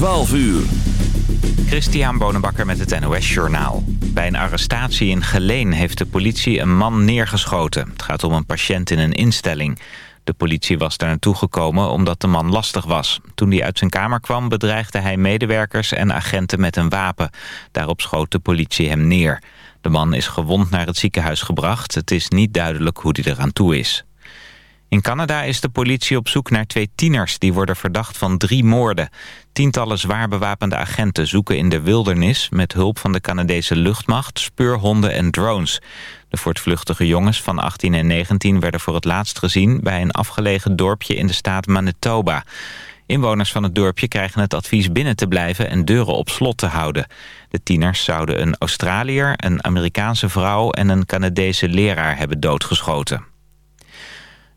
12 uur. Christian Bonenbakker met het NOS Journaal. Bij een arrestatie in Geleen heeft de politie een man neergeschoten. Het gaat om een patiënt in een instelling. De politie was daar naartoe gekomen omdat de man lastig was. Toen hij uit zijn kamer kwam bedreigde hij medewerkers en agenten met een wapen. Daarop schoot de politie hem neer. De man is gewond naar het ziekenhuis gebracht. Het is niet duidelijk hoe hij eraan toe is. In Canada is de politie op zoek naar twee tieners... die worden verdacht van drie moorden. Tientallen zwaar bewapende agenten zoeken in de wildernis... met hulp van de Canadese luchtmacht, speurhonden en drones. De voortvluchtige jongens van 18 en 19 werden voor het laatst gezien... bij een afgelegen dorpje in de staat Manitoba. Inwoners van het dorpje krijgen het advies binnen te blijven... en deuren op slot te houden. De tieners zouden een Australiër, een Amerikaanse vrouw... en een Canadese leraar hebben doodgeschoten.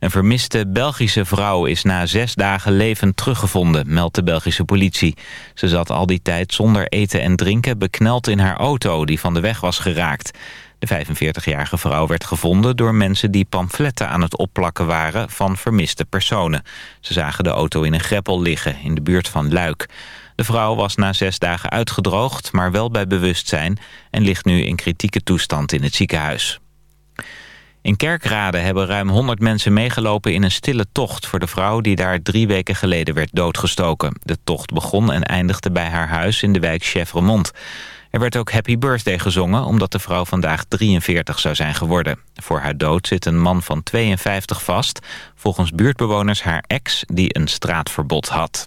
Een vermiste Belgische vrouw is na zes dagen levend teruggevonden, meldt de Belgische politie. Ze zat al die tijd zonder eten en drinken bekneld in haar auto die van de weg was geraakt. De 45-jarige vrouw werd gevonden door mensen die pamfletten aan het opplakken waren van vermiste personen. Ze zagen de auto in een greppel liggen in de buurt van Luik. De vrouw was na zes dagen uitgedroogd, maar wel bij bewustzijn en ligt nu in kritieke toestand in het ziekenhuis. In Kerkrade hebben ruim 100 mensen meegelopen in een stille tocht... voor de vrouw die daar drie weken geleden werd doodgestoken. De tocht begon en eindigde bij haar huis in de wijk Chevremont. Er werd ook Happy Birthday gezongen... omdat de vrouw vandaag 43 zou zijn geworden. Voor haar dood zit een man van 52 vast. Volgens buurtbewoners haar ex die een straatverbod had.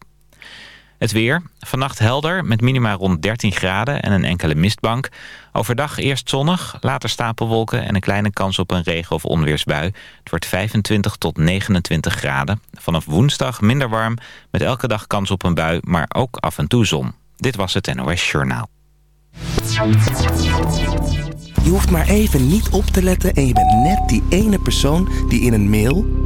Het weer. Vannacht helder met minima rond 13 graden en een enkele mistbank. Overdag eerst zonnig, later stapelwolken en een kleine kans op een regen- of onweersbui. Het wordt 25 tot 29 graden. Vanaf woensdag minder warm, met elke dag kans op een bui, maar ook af en toe zon. Dit was het NOS Journaal. Je hoeft maar even niet op te letten en je bent net die ene persoon die in een mail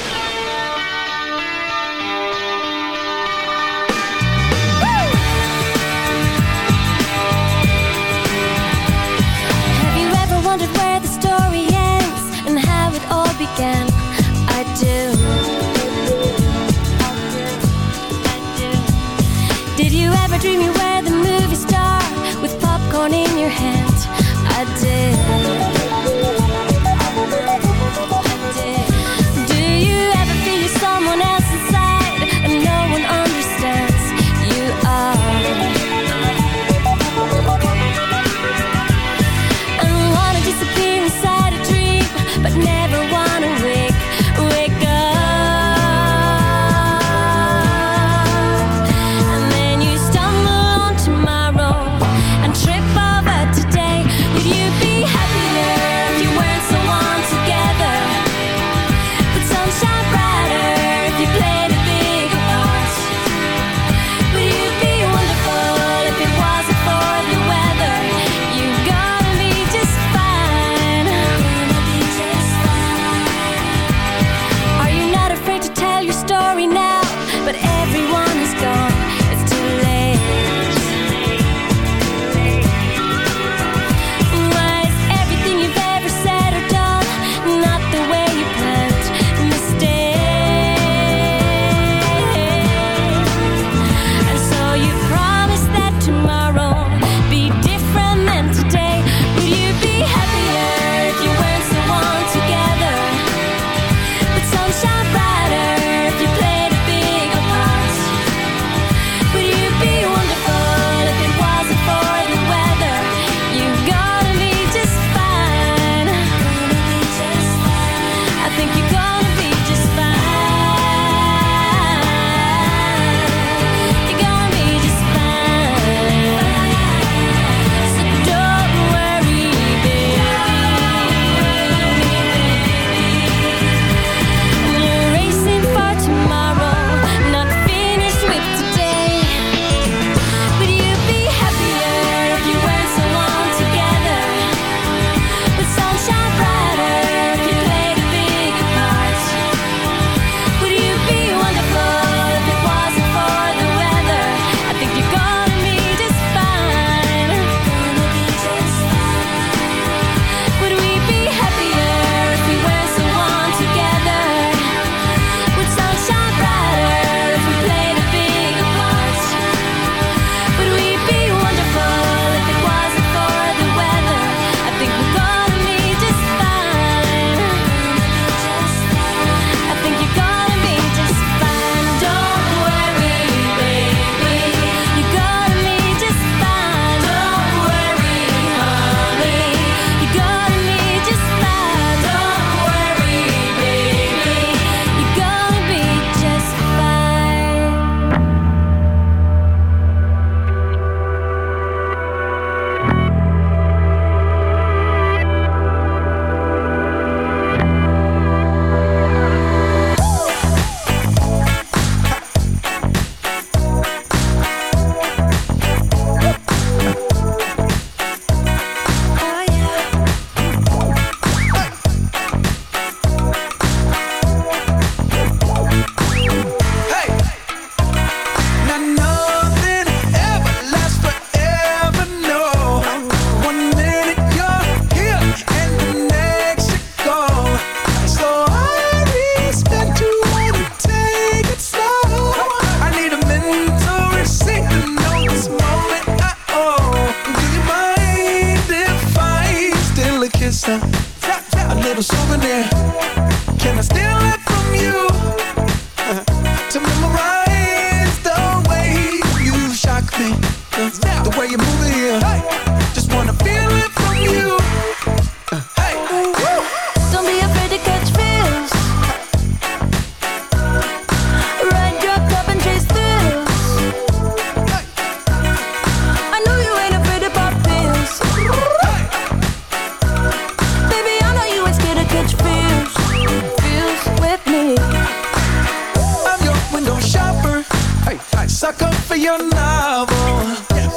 For your novel.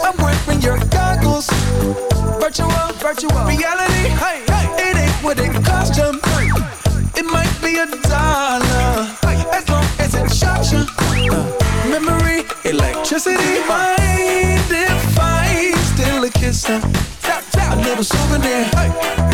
I'm wearing your goggles. Virtual, virtual reality. Hey, hey. It ain't what it cost you. It might be a dollar. As long as it shocks you. Uh, memory, electricity. Mind if I steal a kiss? Uh, a little souvenir. Can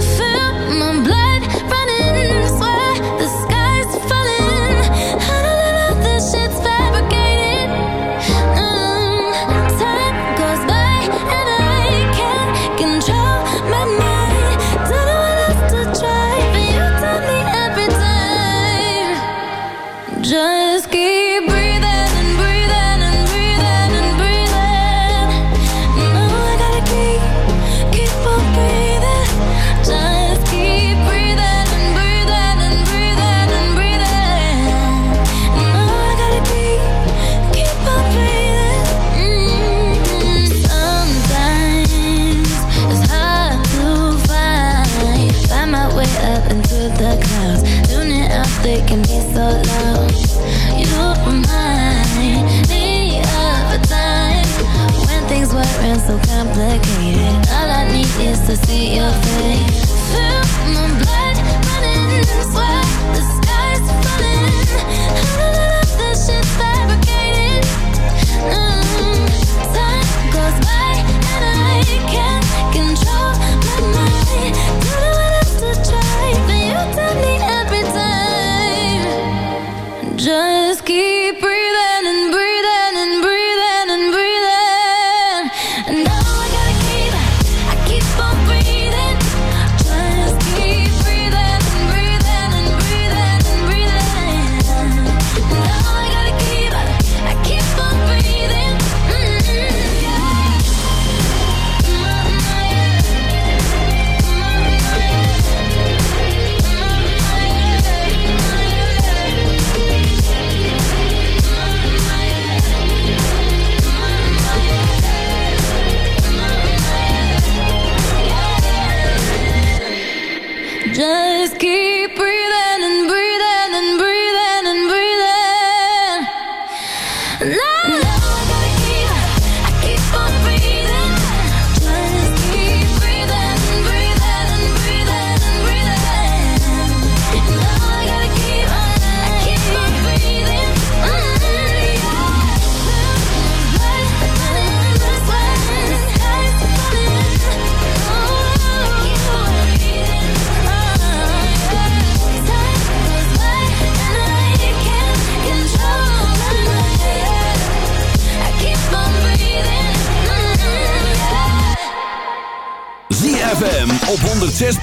to see your face.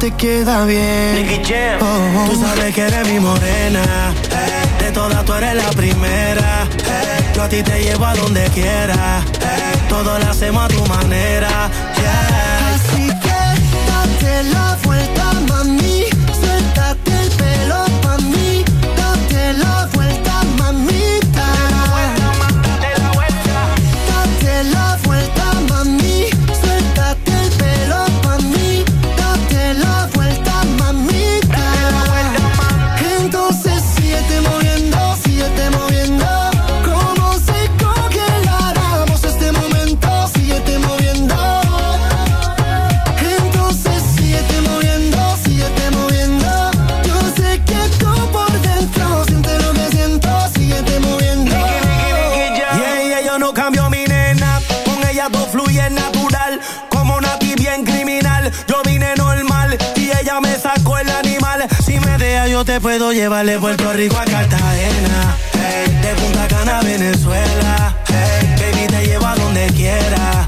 Te queda bien. Oh, Tú sabes que eres mi morena. De todas tú eres la primera. Yo a ti te llevo a donde quiera. Todo lo hacemos a tu manera. Yo te puedo llevar de Puerto Rico a Cartagena. Hey, de Punta Cana a Venezuela. Hey, baby, te llevo a donde quiera.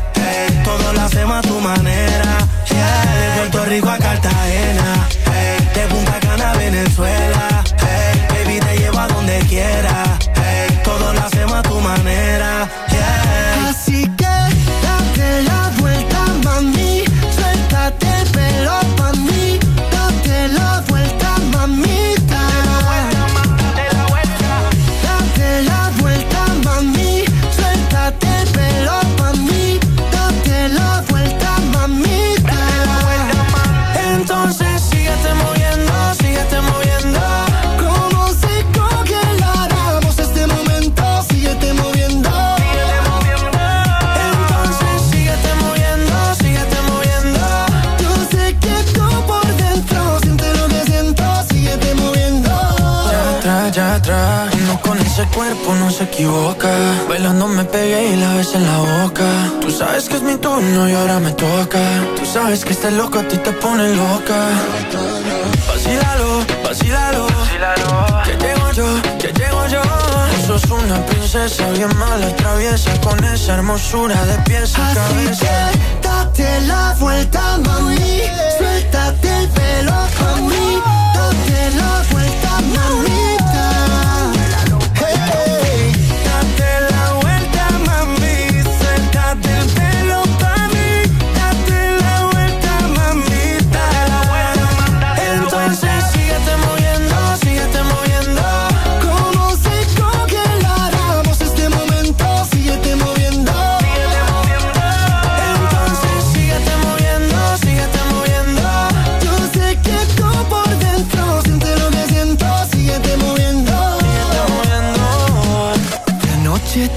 Sabes que es mi turno y ahora me toca. Tú sabes que este loco a ti te pone loca. Vacílalo, vacílalo. Que llego yo, que llego yo. Tú sos una princesa bien mala, traviesa. Con esa hermosura de pies a Así cabeza. que date la vuelta, mami. Suéltate el pelo con mí. Date la vuelta, mamita.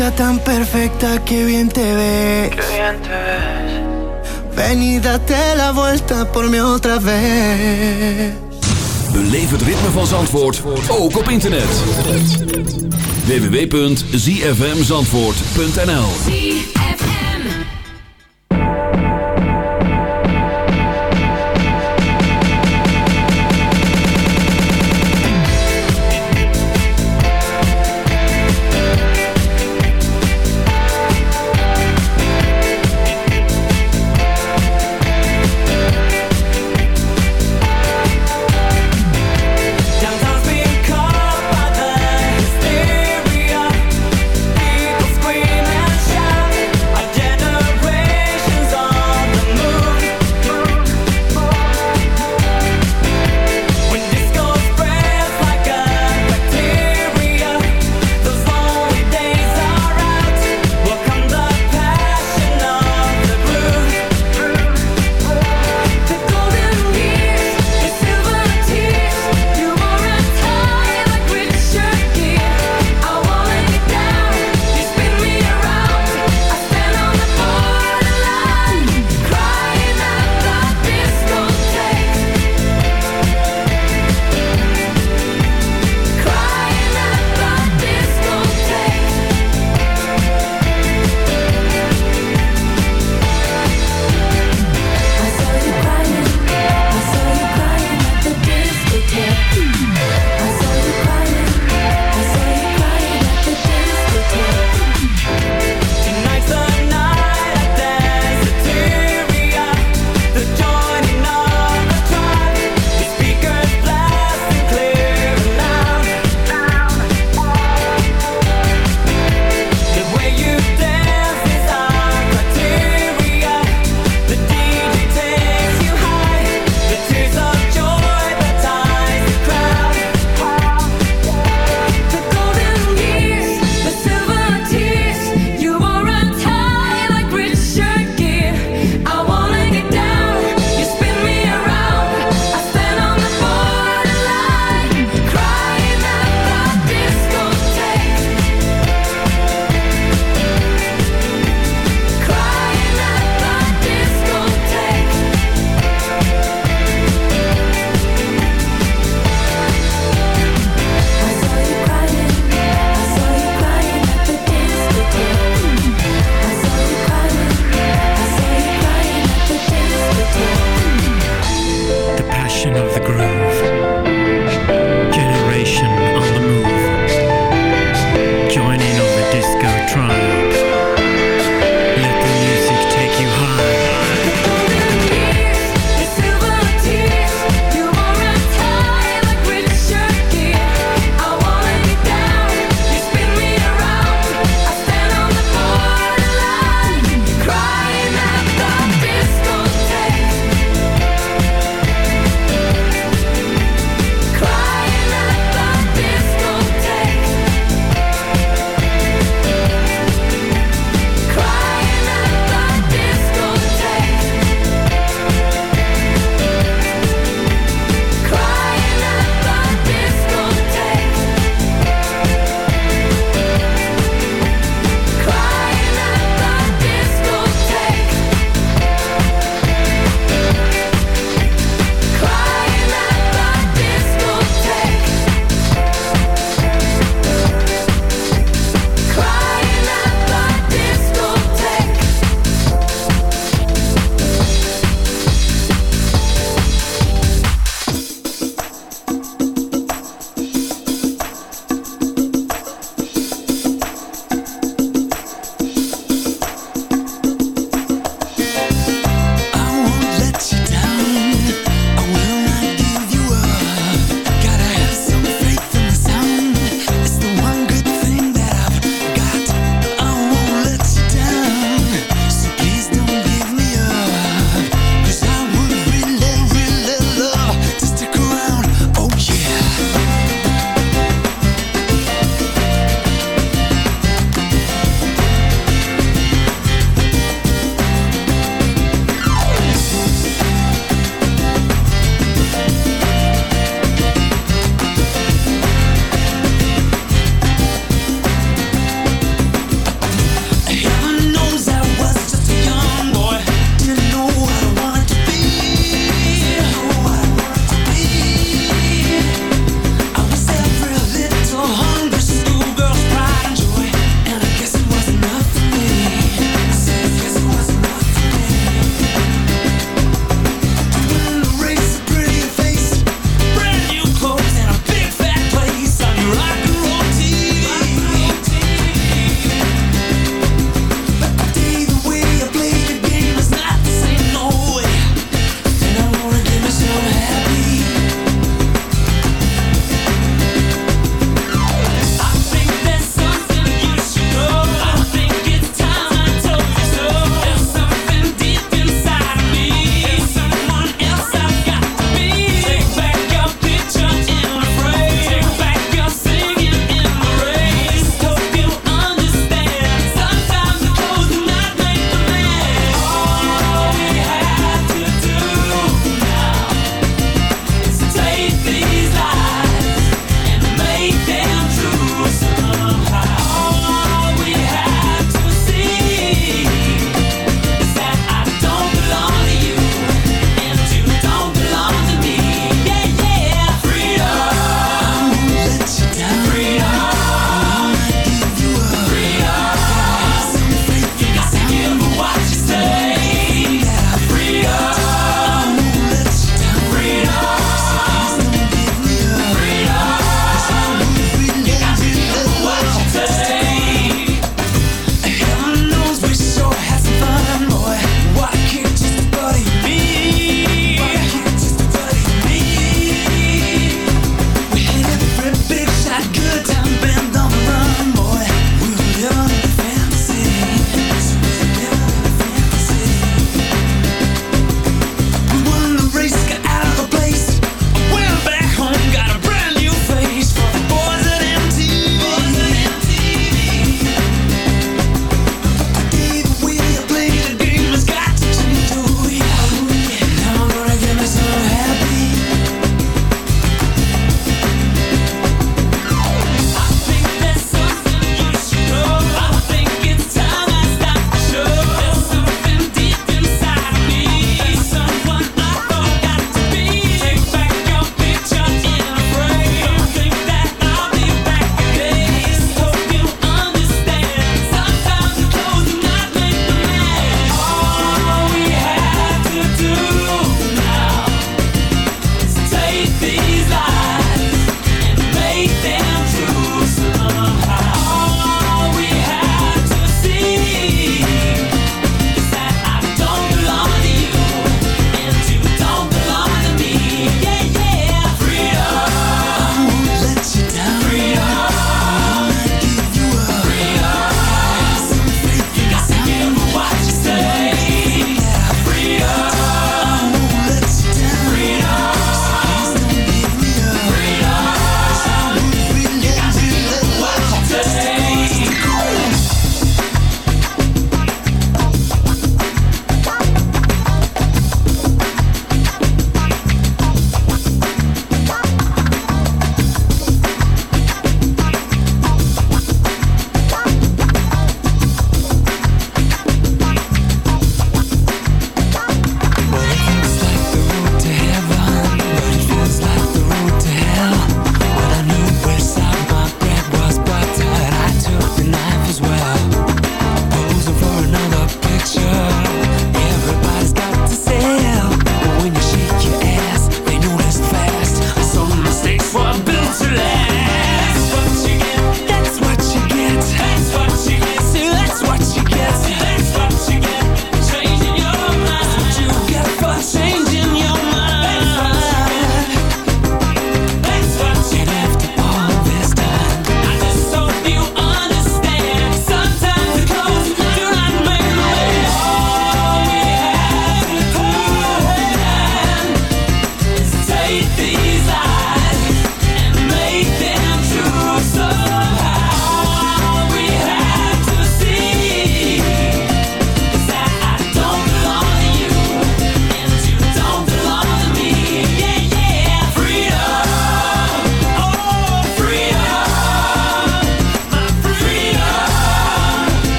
Está tan perfecta que bien te ves. Qué bien te ves. Ven y date la vuelta por mí otra vez. Beleef het ritme van Zandvoort, ook op internet. www.zfmzandvoort.nl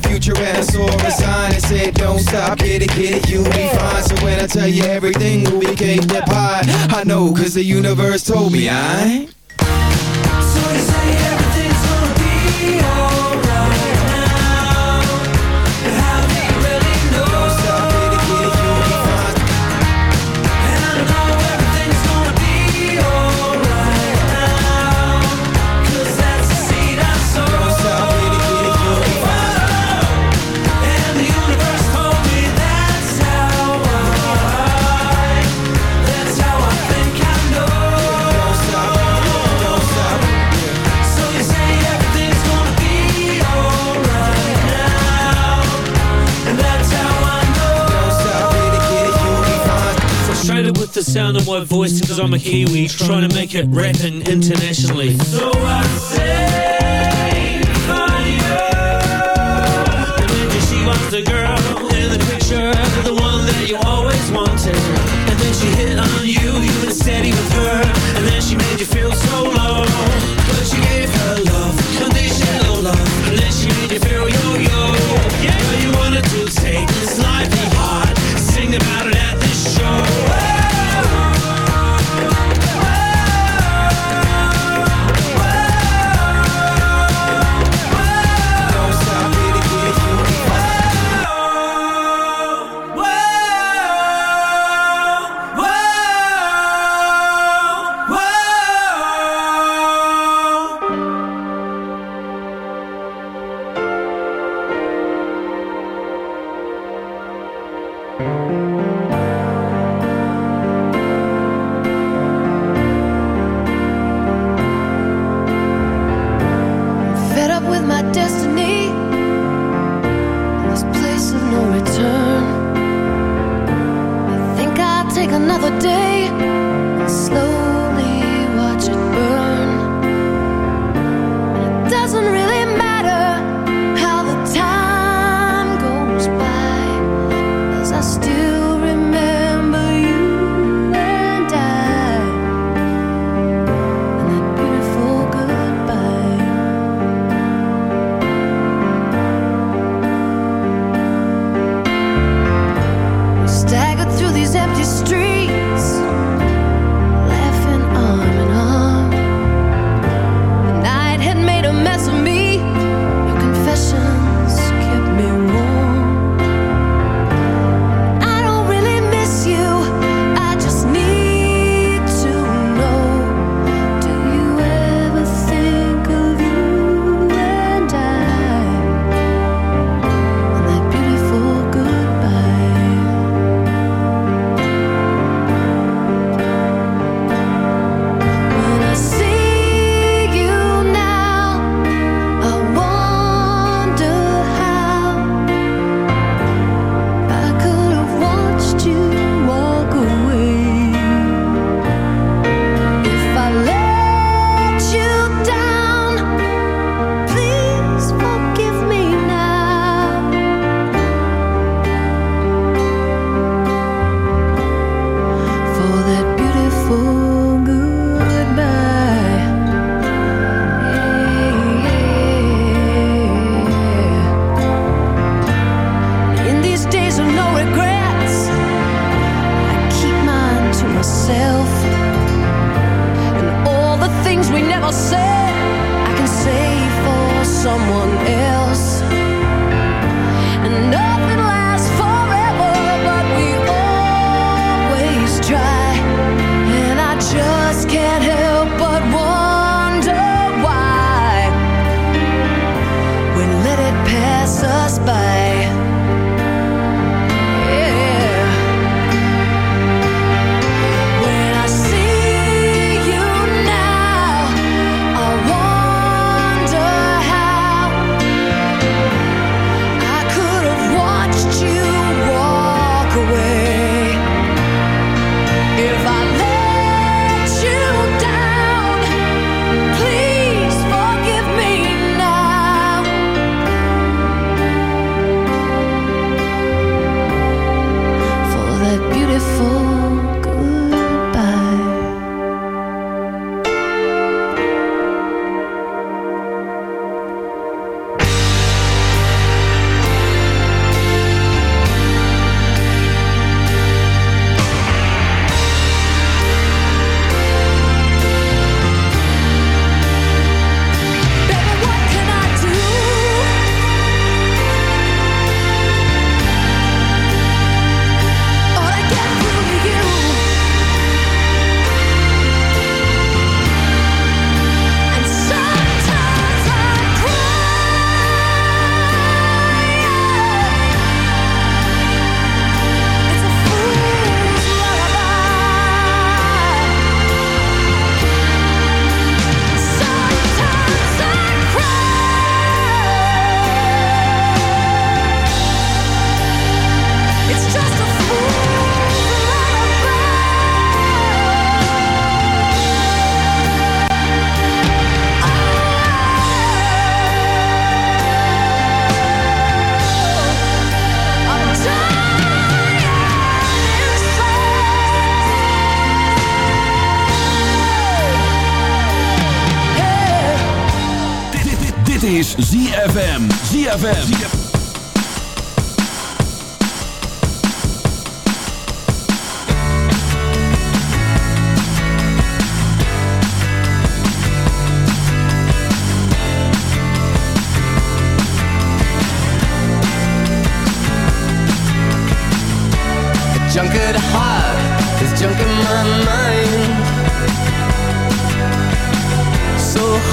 the future and I sign and said, don't stop, get it, get it, you'll be fine. So when I tell you everything will be cake pie, I know, cause the universe told me, I. voice cause I'm a Kiwi Trying to make it rapping internationally. So I say fire. Imagine she was the girl in the picture The one that you always wanted. And then she hit on you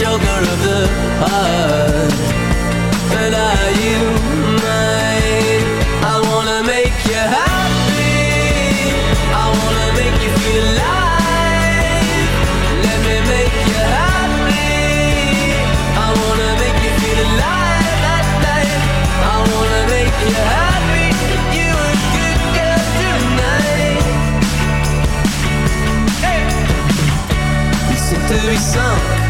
joker of the heart. But are you mine? I wanna make you happy. I wanna make you feel alive. Let me make you happy. I wanna make you feel alive at night. I wanna make you happy. You a good girl tonight. We seem to sunk, but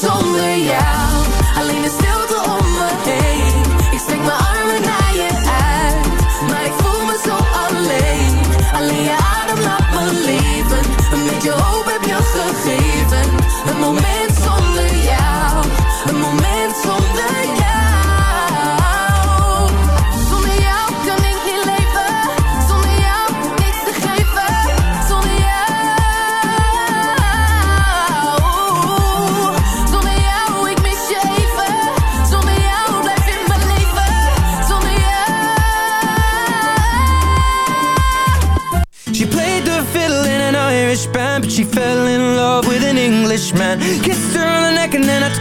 zonder jou.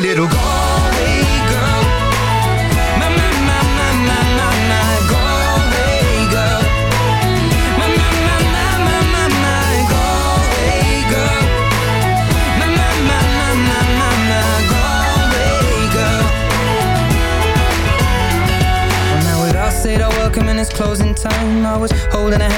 pretty little Galway girl My, my, my, my, my, my, my Galway girl My, my, my, my, my, my, my Galway girl My, my, my, my, my, my, my Galway girl now with us said our welcome and it's closing time I was holding a hand,